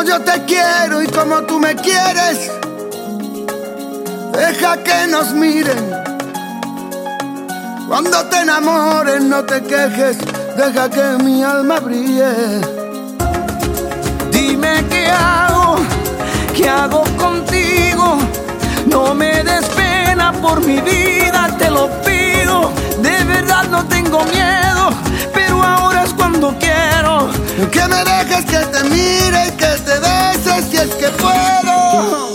yo te quiero y como tú me quieres. Deja que nos miren. Cuando te enamores no te quejes, deja que mi alma brille. Dime qué hago, qué hago contigo. No me des pena por mi vida, te lo pido. De verdad no tengo miedo, pero ahora es cuando quiero. Que me dejes que te mire y que te beses si es que puedo.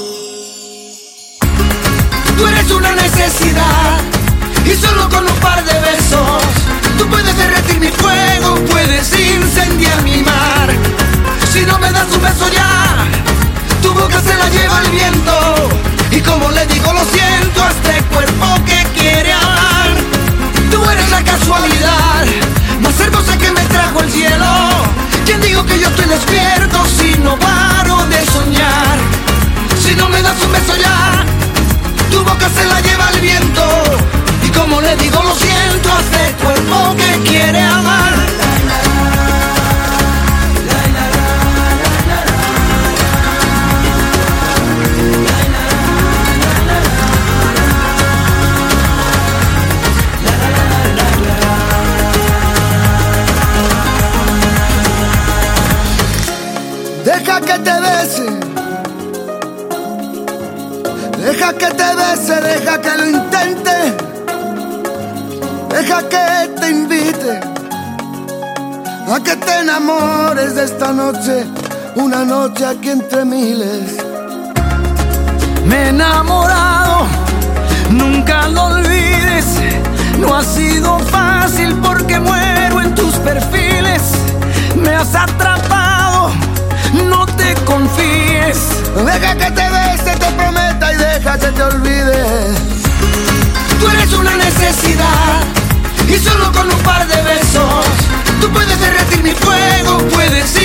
Tú eres una necesidad y solo con un par de besos tú puedes derretir mi fuego, puedes incendiar mi mar. Si no me das un beso ya, Deja que te bese, deja que lo intente. Deja que te invite a que te enamores de esta noche, una noche aquí entre miles. Me he enamorado, nunca lo olvides. No ha sido fácil porque muero en tus perfiles. Me has atrapado, Que te bese, te prometa y deja que te olvide. Tú eres una necesidad y solo con un par de besos tú puedes derretir mi fuego, puedes